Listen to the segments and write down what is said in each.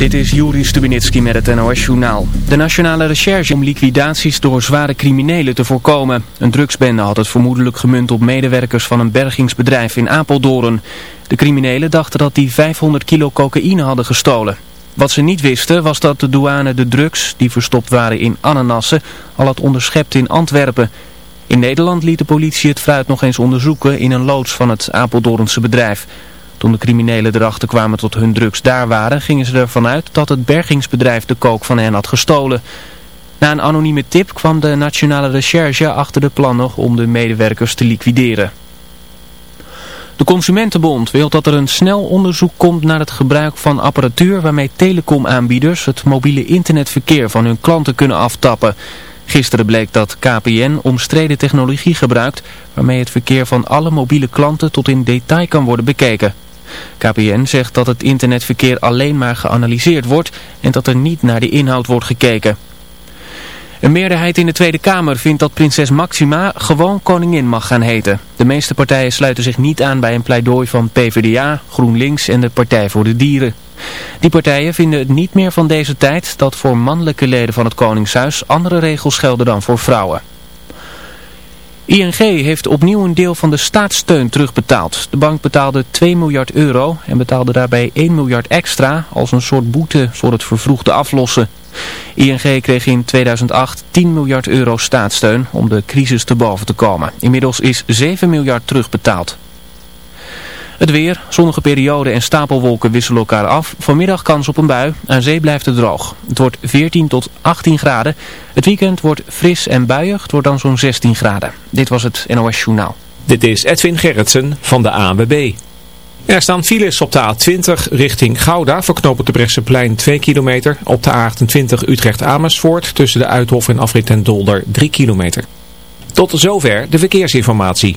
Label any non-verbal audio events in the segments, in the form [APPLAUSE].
Dit is Juri Stubenitski met het NOS-journaal. De Nationale Recherche om liquidaties door zware criminelen te voorkomen. Een drugsbende had het vermoedelijk gemunt op medewerkers van een bergingsbedrijf in Apeldoorn. De criminelen dachten dat die 500 kilo cocaïne hadden gestolen. Wat ze niet wisten was dat de douane de drugs, die verstopt waren in ananassen, al had onderschept in Antwerpen. In Nederland liet de politie het fruit nog eens onderzoeken in een loods van het Apeldoornse bedrijf. Toen de criminelen erachter kwamen tot hun drugs daar waren, gingen ze ervan uit dat het bergingsbedrijf de kook van hen had gestolen. Na een anonieme tip kwam de Nationale Recherche achter de plannen om de medewerkers te liquideren. De Consumentenbond wil dat er een snel onderzoek komt naar het gebruik van apparatuur waarmee telecomaanbieders het mobiele internetverkeer van hun klanten kunnen aftappen. Gisteren bleek dat KPN omstreden technologie gebruikt waarmee het verkeer van alle mobiele klanten tot in detail kan worden bekeken. KPN zegt dat het internetverkeer alleen maar geanalyseerd wordt en dat er niet naar de inhoud wordt gekeken. Een meerderheid in de Tweede Kamer vindt dat prinses Maxima gewoon koningin mag gaan heten. De meeste partijen sluiten zich niet aan bij een pleidooi van PvdA, GroenLinks en de Partij voor de Dieren. Die partijen vinden het niet meer van deze tijd dat voor mannelijke leden van het Koningshuis andere regels gelden dan voor vrouwen. ING heeft opnieuw een deel van de staatssteun terugbetaald. De bank betaalde 2 miljard euro en betaalde daarbij 1 miljard extra als een soort boete voor het vervroegde aflossen. ING kreeg in 2008 10 miljard euro staatssteun om de crisis te boven te komen. Inmiddels is 7 miljard terugbetaald. Het weer, zonnige periode en stapelwolken wisselen elkaar af. Vanmiddag kans op een bui. Aan zee blijft het droog. Het wordt 14 tot 18 graden. Het weekend wordt fris en buiig. Het wordt dan zo'n 16 graden. Dit was het NOS Journaal. Dit is Edwin Gerritsen van de ANWB. Er staan files op de A20 richting Gouda voor knopen de Brechtseplein 2 kilometer. Op de A28 Utrecht-Amersfoort tussen de Uithof en Afrit en Dolder 3 kilometer. Tot zover de verkeersinformatie.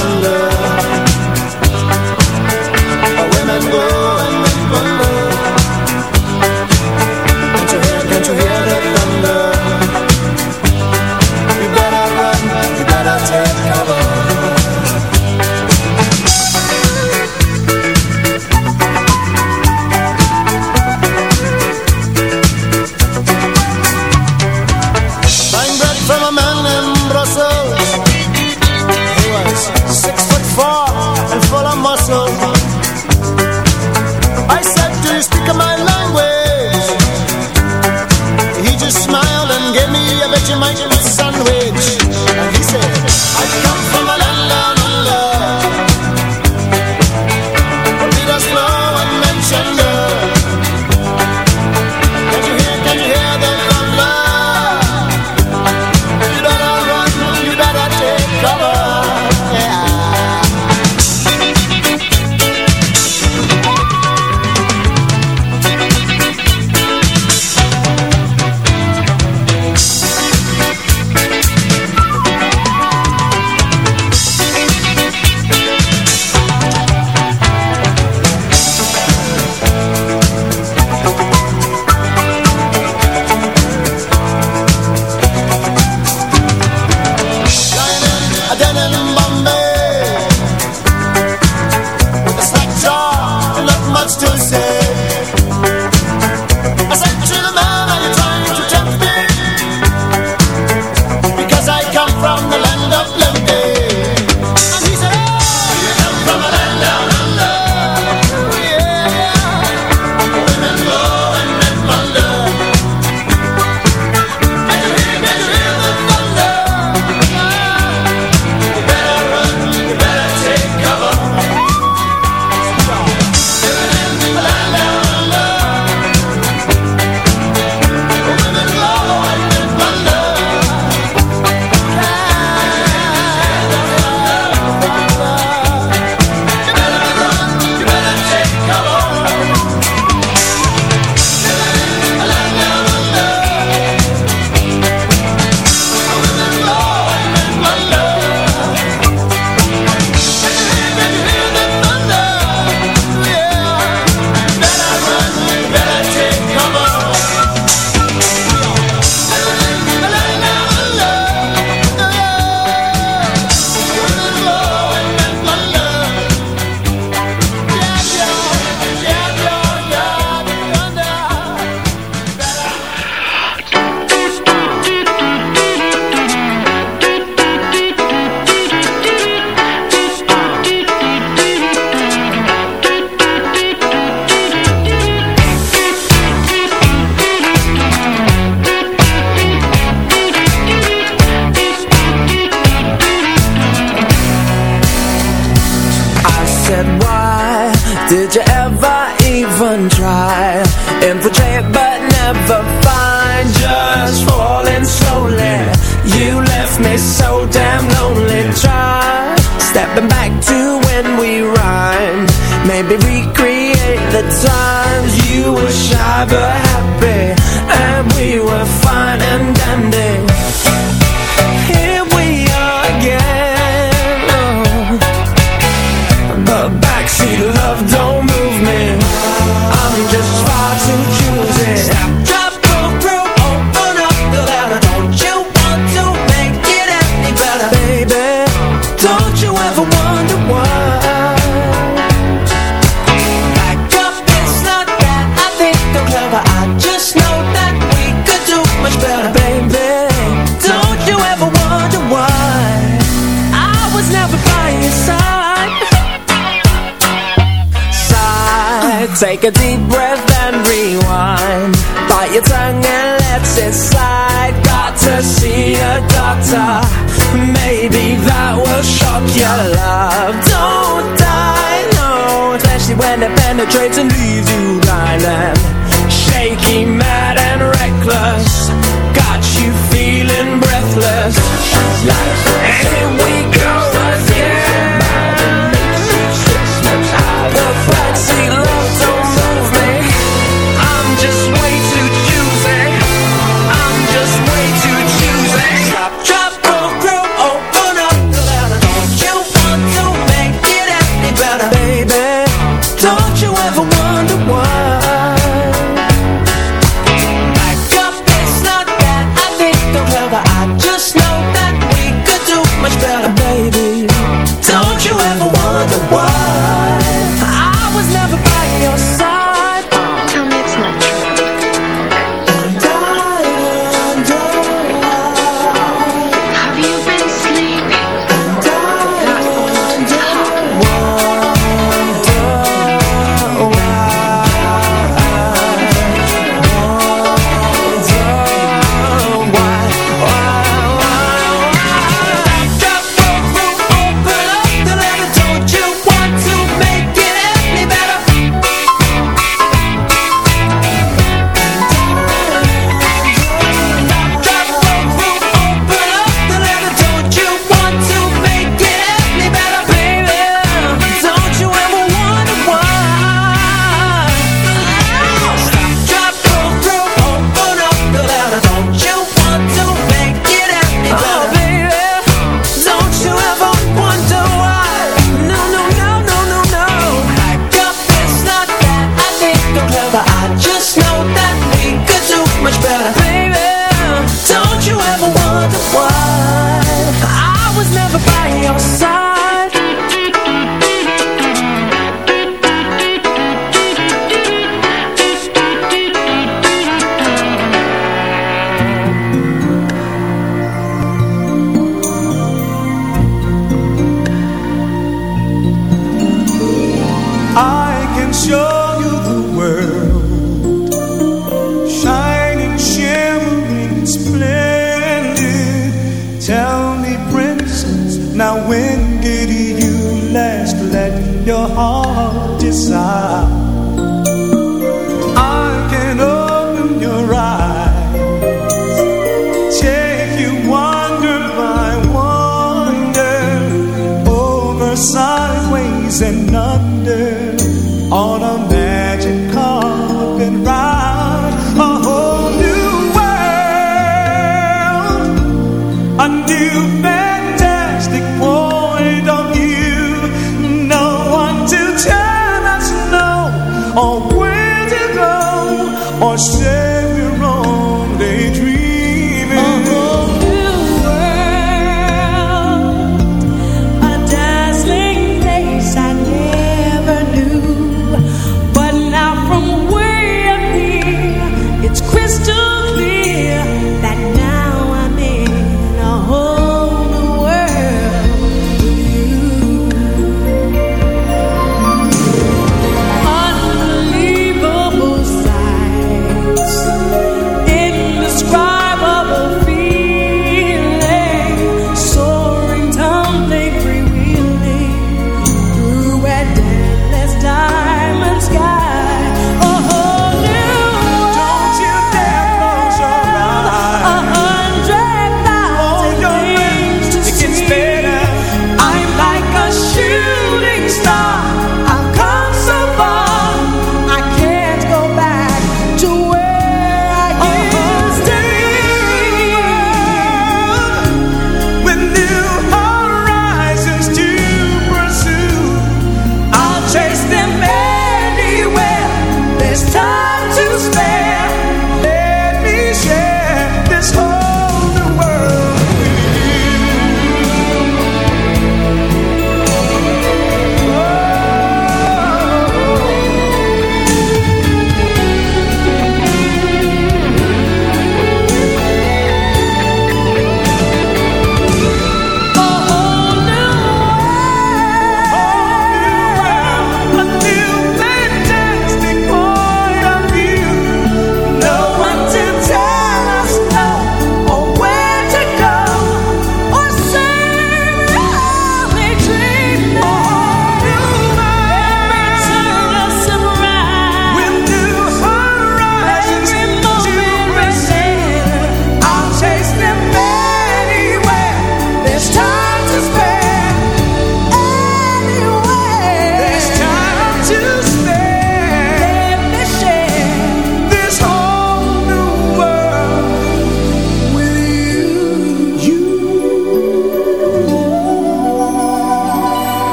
it and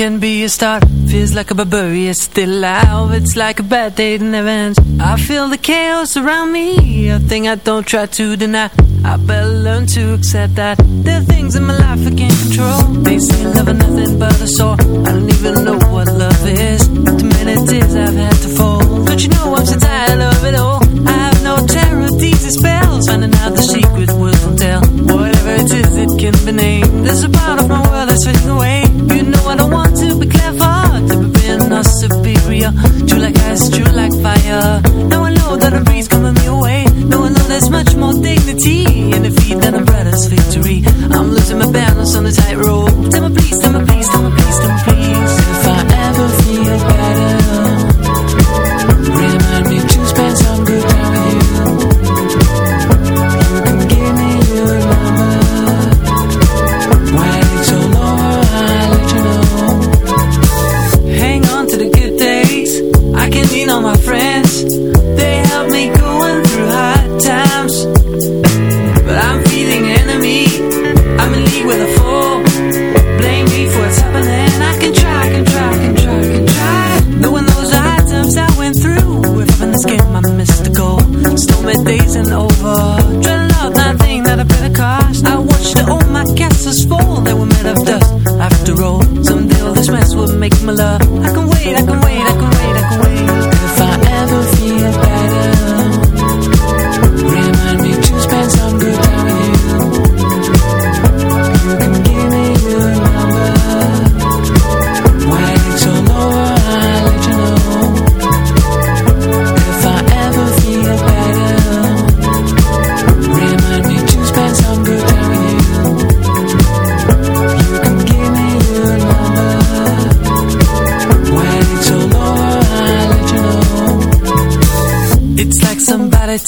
can be a start. Feels like a barbarian still alive. It's like a bad day that never ends. I feel the chaos around me A thing I don't try to deny. I better learn to accept that There are things in my life I can't control. They say love is nothing but a sore. I don't even know what love is. Too many tears I've had to fall. Don't you know I'm so tired of it all. I have no terror, these spells. Finding out the secret words will tell. Whatever it is, it can be named. There's a part of my world that's fading away dignity In defeat than a brother's victory. I'm losing my balance on the tightrope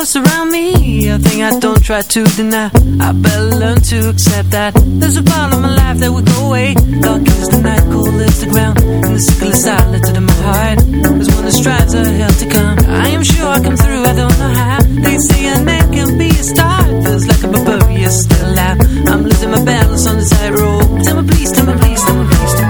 chaos around me A thing I don't try to deny. I better learn to accept that There's a part of my life that will go away. Dark is the night, cold is the ground And the sickle is silent in my heart. There's one that strives are hell to come I am sure I come through, I don't know how. They say a man can be a star Feels like a barbarian still alive. I'm losing my balance on the tightrope Tell me please, tell me please, tell me please, tell me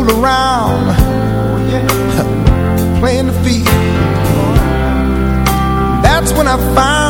fool around [LAUGHS] playing the field. That's when I found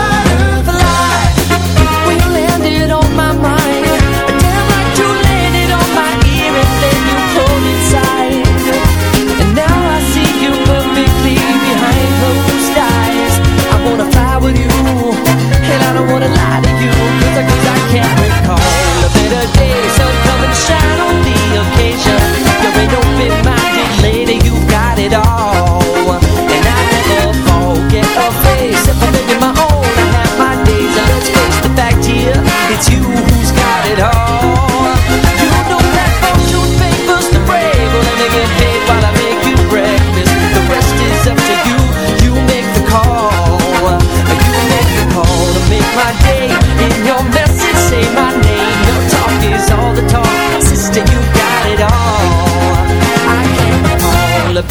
don't wanna lie to I, can't recall a better day, come and shine on the occasion. Lady, you got it all. And I never forget face. If I'm my own, I have my days. Let's face the fact here, it's you who's got it all.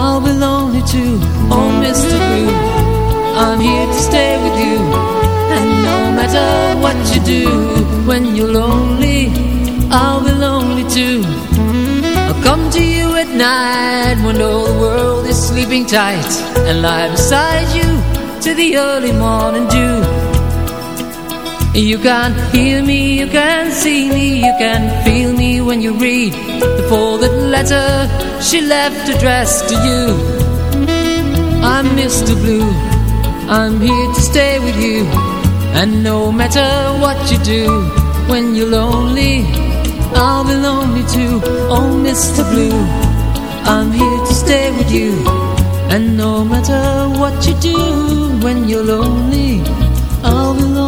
I'll be lonely too, oh Mr. Blue I'm here to stay with you. And no matter what you do When you're lonely I'll be lonely too. I'll come to you at night When all the world is sleeping tight. And lie beside you To the early morning dew You can hear me, you can see me You can feel me when you read The folded letter She left addressed to you I'm Mr. Blue I'm here to stay with you And no matter what you do When you're lonely I'll be lonely too Oh Mr. Blue I'm here to stay with you And no matter what you do When you're lonely I'll be lonely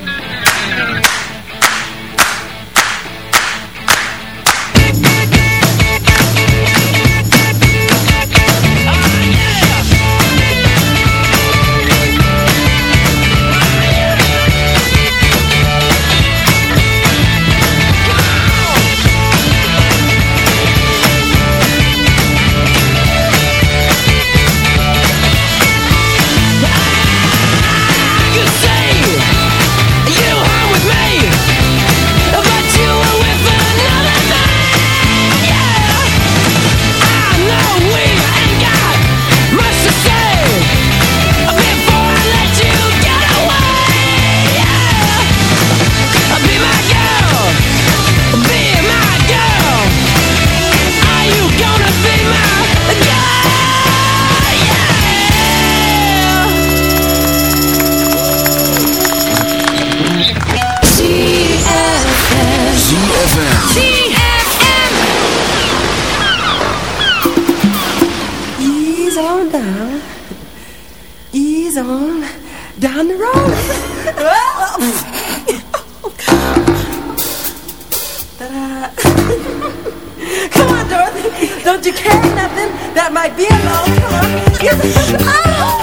care nothing that might be a love song. Yes, oh.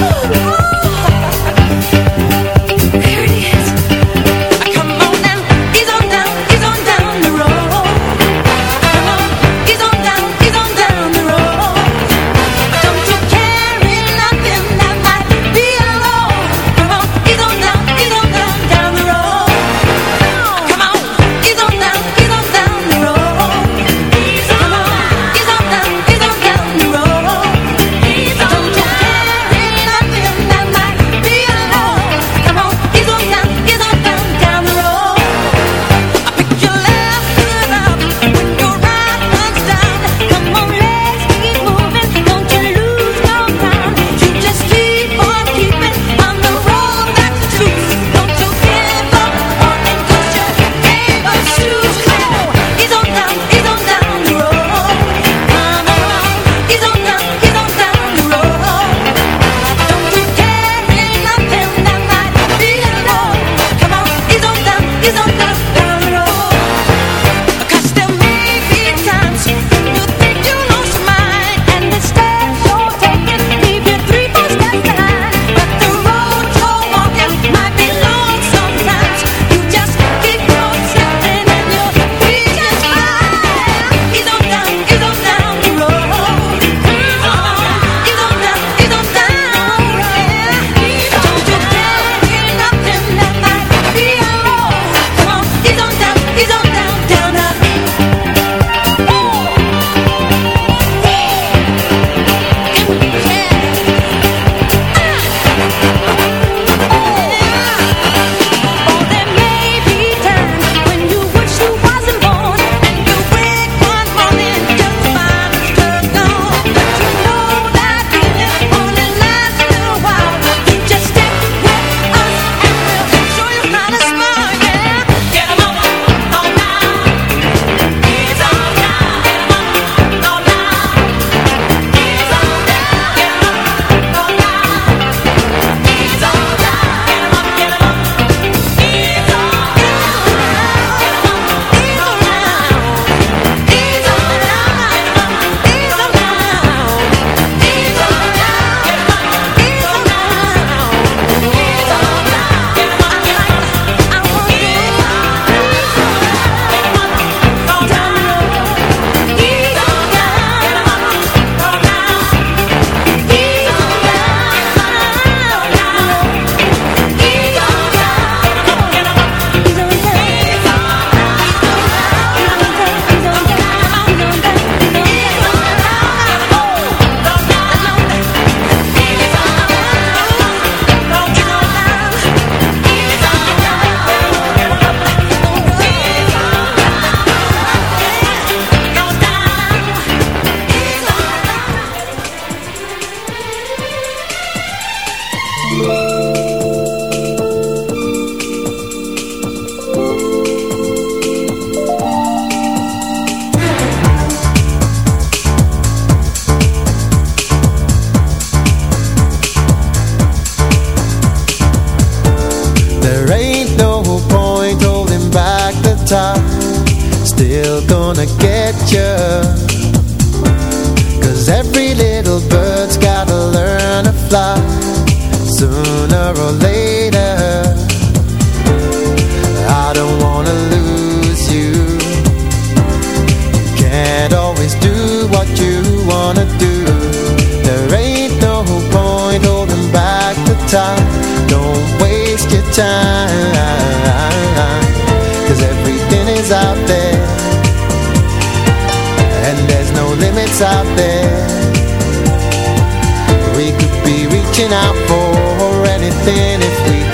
fly Sooner or later. I don't wanna lose you. Can't always do what you wanna do. There ain't no point holding back the Don't waste your everything is out there. And there's no limits out there reaching out for anything if we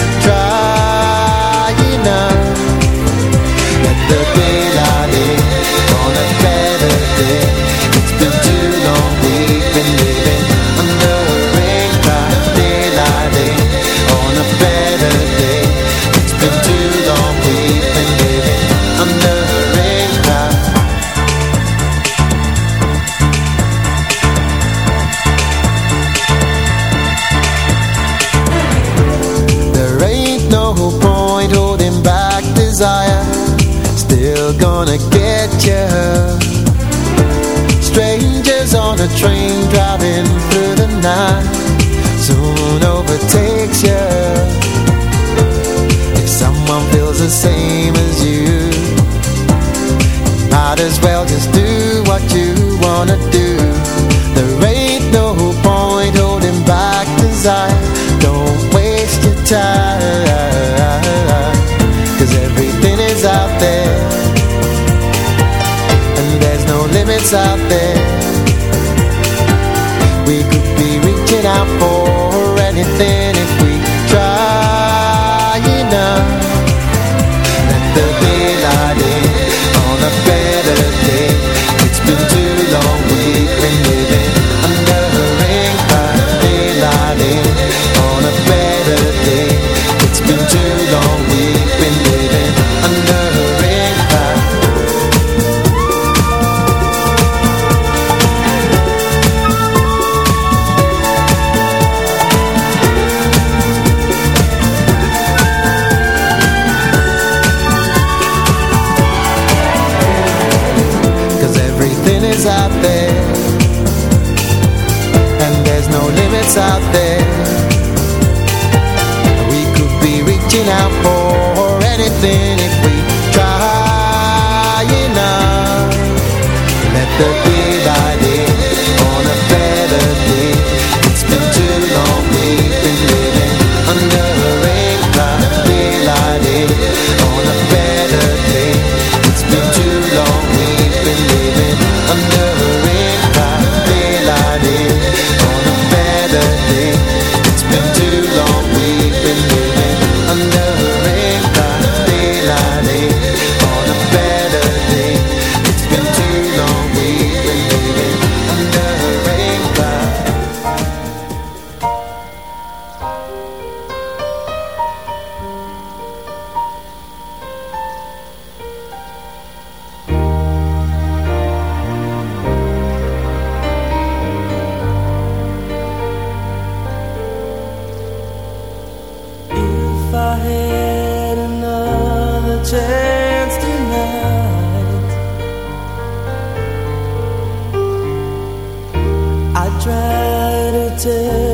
shattered